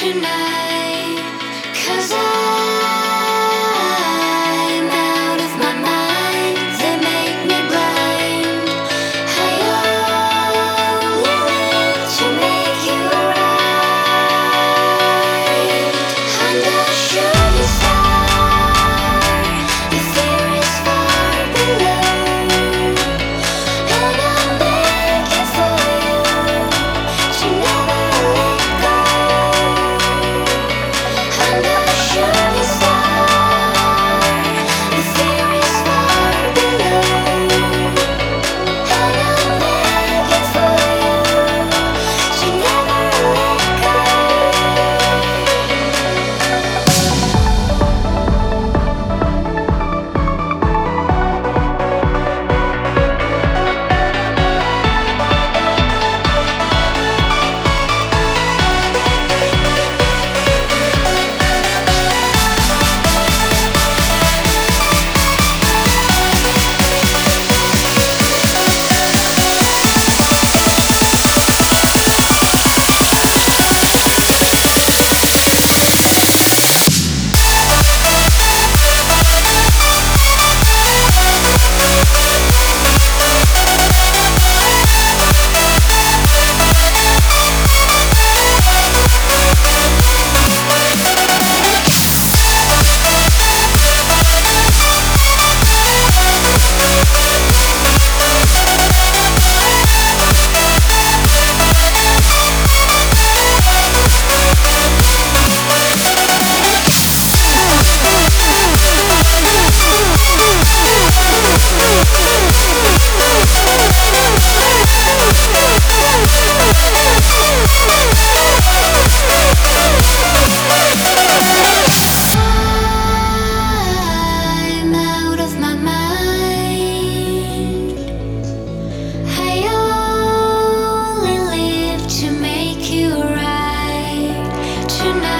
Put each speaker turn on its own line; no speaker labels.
Tonight. Tonight